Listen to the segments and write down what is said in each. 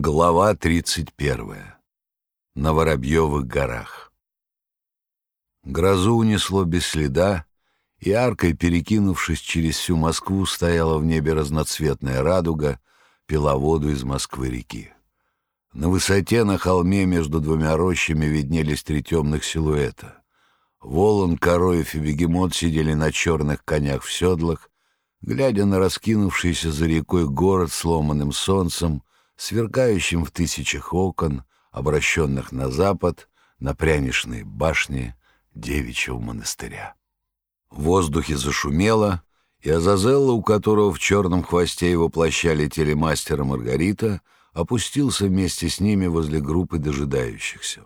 Глава 31. На Воробьевых горах. Грозу унесло без следа, и аркой, перекинувшись через всю Москву, стояла в небе разноцветная радуга, пила воду из Москвы-реки. На высоте на холме между двумя рощами виднелись три темных силуэта. Волан, Короев и Бегемот сидели на черных конях в седлах, глядя на раскинувшийся за рекой город сломанным солнцем, сверкающим в тысячах окон, обращенных на запад, на пряничные башни девичьего монастыря. В воздухе зашумело, и Азазелла, у которого в черном хвосте его плаща летели мастера Маргарита, опустился вместе с ними возле группы дожидающихся.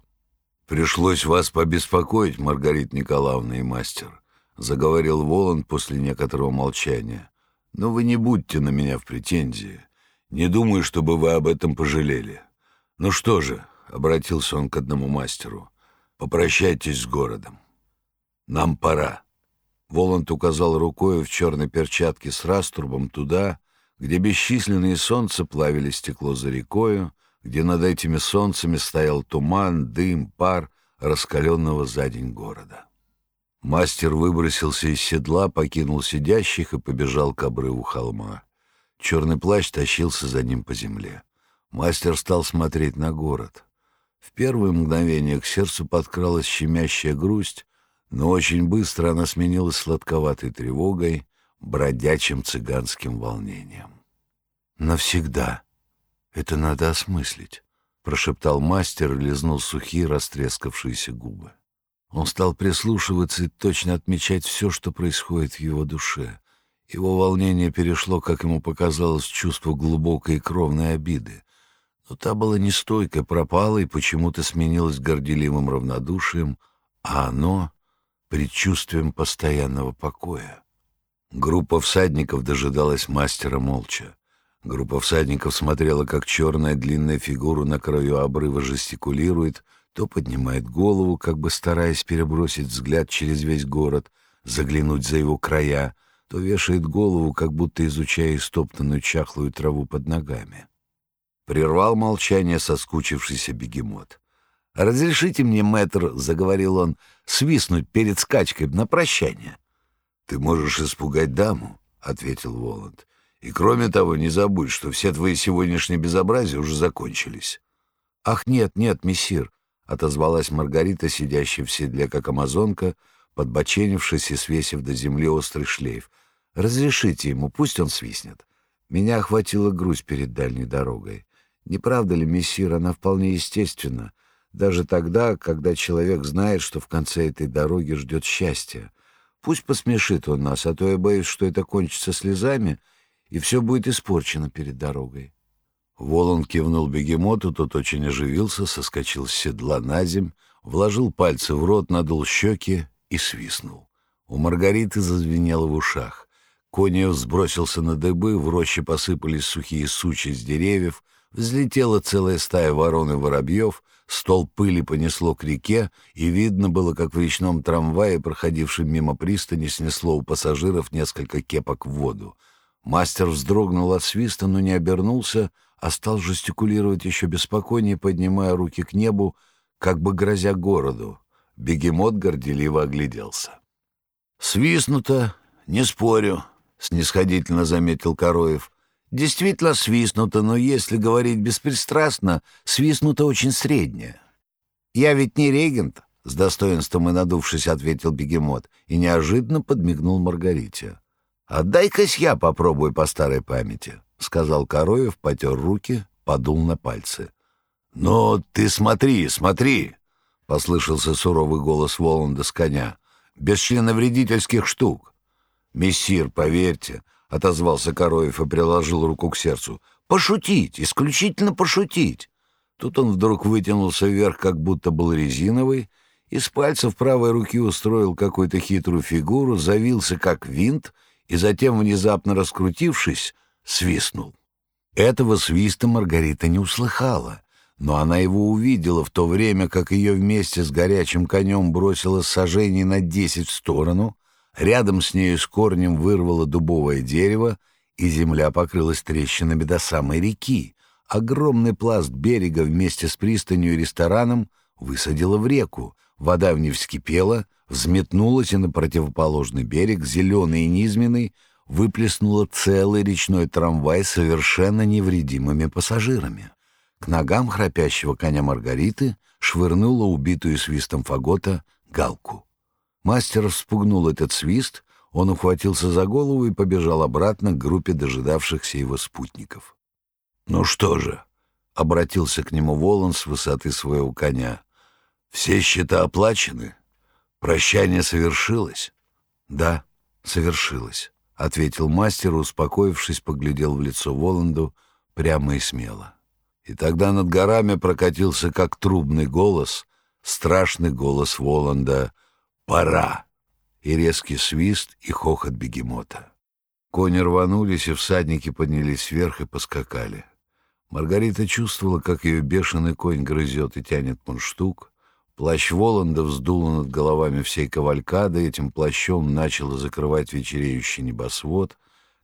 «Пришлось вас побеспокоить, Маргарита Николаевна и мастер», — заговорил Воланд после некоторого молчания. «Но вы не будьте на меня в претензии. Не думаю, чтобы вы об этом пожалели. Ну что же, — обратился он к одному мастеру, — попрощайтесь с городом. Нам пора. Воланд указал рукой в черной перчатке с раструбом туда, где бесчисленные солнца плавили стекло за рекою, где над этими солнцами стоял туман, дым, пар раскаленного за день города. Мастер выбросился из седла, покинул сидящих и побежал к обрыву холма. Черный плащ тащился за ним по земле. Мастер стал смотреть на город. В первые мгновения к сердцу подкралась щемящая грусть, но очень быстро она сменилась сладковатой тревогой, бродячим цыганским волнением. «Навсегда. Это надо осмыслить», — прошептал мастер и лизнул сухие растрескавшиеся губы. Он стал прислушиваться и точно отмечать все, что происходит в его душе. Его волнение перешло, как ему показалось, в чувство глубокой кровной обиды. Но та была нестойкой, пропала и почему-то сменилась горделивым равнодушием, а оно — предчувствием постоянного покоя. Группа всадников дожидалась мастера молча. Группа всадников смотрела, как черная длинная фигура на краю обрыва жестикулирует, то поднимает голову, как бы стараясь перебросить взгляд через весь город, заглянуть за его края, то вешает голову, как будто изучая истоптанную чахлую траву под ногами. Прервал молчание соскучившийся бегемот. «Разрешите мне, мэтр, — заговорил он, — свистнуть перед скачкой на прощание». «Ты можешь испугать даму», — ответил Воланд. «И кроме того, не забудь, что все твои сегодняшние безобразия уже закончились». «Ах, нет, нет, мессир», — отозвалась Маргарита, сидящая в седле, как амазонка, подбоченившись и свесив до земли острый шлейф — Разрешите ему, пусть он свистнет. Меня охватила грусть перед дальней дорогой. Не правда ли, мессир, она вполне естественна, даже тогда, когда человек знает, что в конце этой дороги ждет счастье. Пусть посмешит он нас, а то я боюсь, что это кончится слезами, и все будет испорчено перед дорогой. Волан кивнул бегемоту, тот очень оживился, соскочил с седла на земь, вложил пальцы в рот, надул щеки и свистнул. У Маргариты зазвенело в ушах. Конев сбросился на дыбы, в роще посыпались сухие сучи с деревьев, взлетела целая стая ворон и воробьев, стол пыли понесло к реке, и видно было, как в речном трамвае, проходившем мимо пристани, снесло у пассажиров несколько кепок в воду. Мастер вздрогнул от свиста, но не обернулся, а стал жестикулировать еще беспокойнее, поднимая руки к небу, как бы грозя городу. Бегемот горделиво огляделся. «Свистнуто, не спорю», снисходительно заметил Короев. Действительно свистнуто, но если говорить беспристрастно, свистнуто очень среднее. Я ведь не регент, с достоинством и надувшись, ответил бегемот и неожиданно подмигнул Маргарите. «Отдай-кась я попробую по старой памяти», — сказал Короев, потер руки, подул на пальцы. «Но ты смотри, смотри!» — послышался суровый голос Воланда с коня. «Без членовредительских штук. «Мессир, поверьте», — отозвался Короев и приложил руку к сердцу. «Пошутить, исключительно пошутить». Тут он вдруг вытянулся вверх, как будто был резиновый, и с пальцев правой руки устроил какую-то хитрую фигуру, завился как винт и затем, внезапно раскрутившись, свистнул. Этого свиста Маргарита не услыхала, но она его увидела в то время, как ее вместе с горячим конем бросило сожжение на десять в сторону, Рядом с нею с корнем вырвало дубовое дерево, и земля покрылась трещинами до самой реки, огромный пласт берега вместе с пристанью и рестораном высадила в реку. Вода в ней вскипела, взметнулась, и на противоположный берег, зеленый и низменный, выплеснула целый речной трамвай совершенно невредимыми пассажирами. К ногам храпящего коня Маргариты швырнула убитую свистом фагота галку. Мастер вспугнул этот свист, он ухватился за голову и побежал обратно к группе дожидавшихся его спутников. «Ну что же?» — обратился к нему Волан с высоты своего коня. «Все счета оплачены? Прощание совершилось?» «Да, совершилось», — ответил мастер, успокоившись, поглядел в лицо Воланду прямо и смело. И тогда над горами прокатился, как трубный голос, страшный голос Воланда «Пора!» и резкий свист и хохот бегемота. Кони рванулись, и всадники поднялись вверх и поскакали. Маргарита чувствовала, как ее бешеный конь грызет и тянет мундштук. Плащ Воланда вздуло над головами всей кавалькады, этим плащом начало закрывать вечереющий небосвод.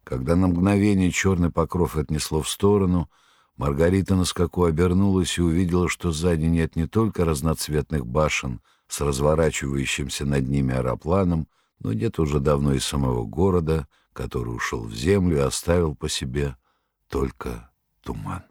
Когда на мгновение черный покров отнесло в сторону, Маргарита на скаку обернулась и увидела, что сзади нет не только разноцветных башен — с разворачивающимся над ними аэропланом, но где-то уже давно из самого города, который ушел в землю и оставил по себе только туман.